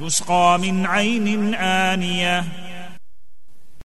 تسقى من عين آنية.